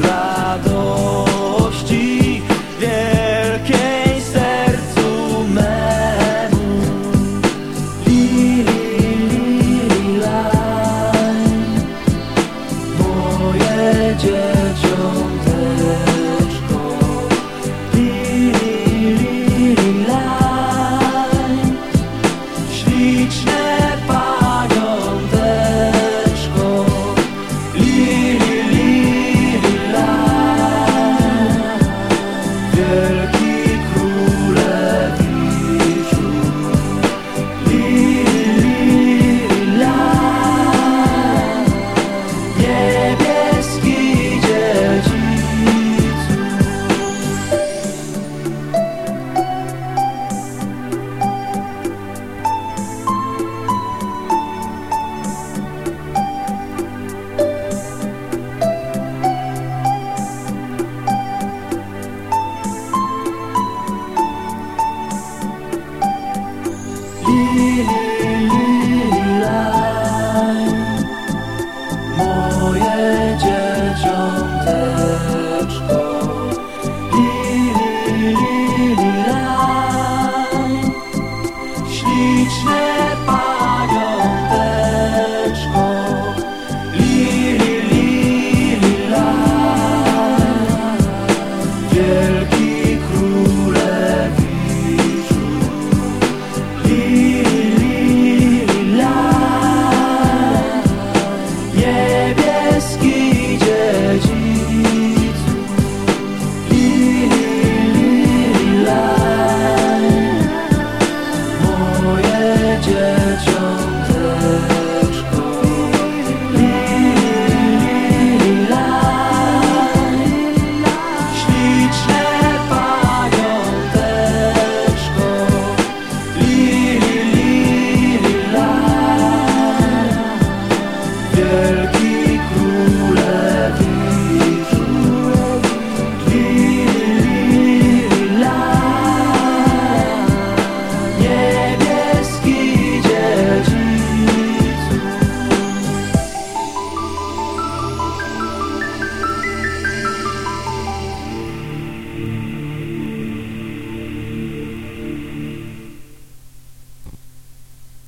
Radości rescue.